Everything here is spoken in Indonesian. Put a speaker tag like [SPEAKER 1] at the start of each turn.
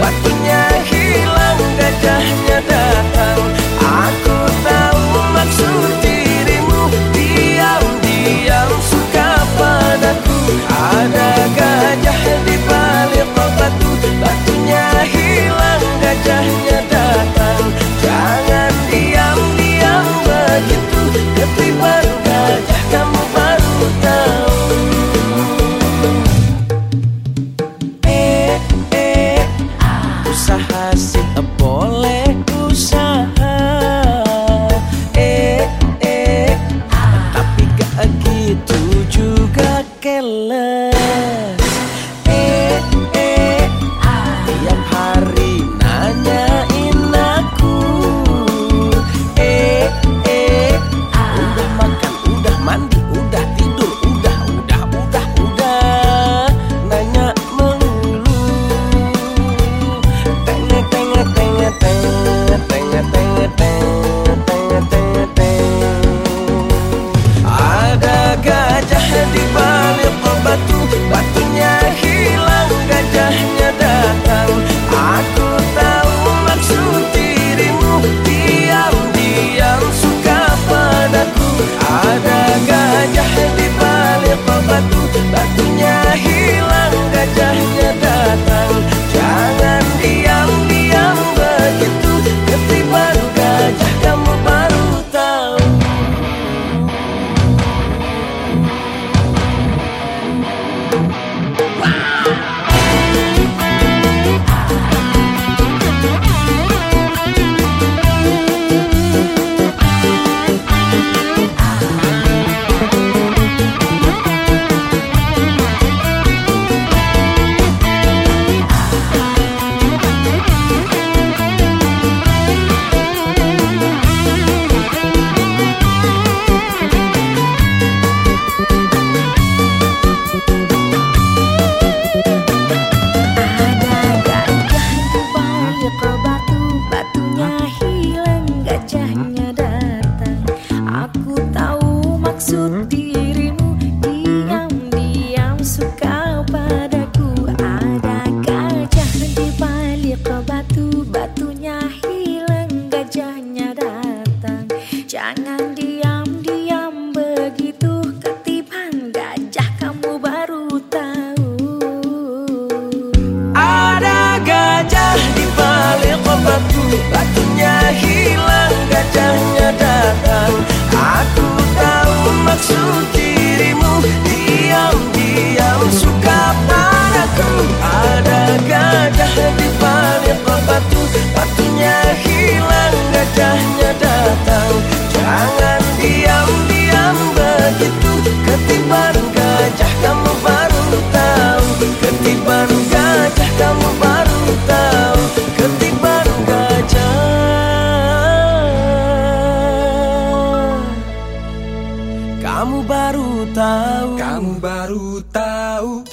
[SPEAKER 1] What mm-hmm. so deep. datang. Jangan diam-diam begitu. Ketiban gajah kamu baru tahu. Ketiban gajah kamu baru tahu. Ketiban gajah. Kamu baru tahu.
[SPEAKER 2] Kamu baru tahu.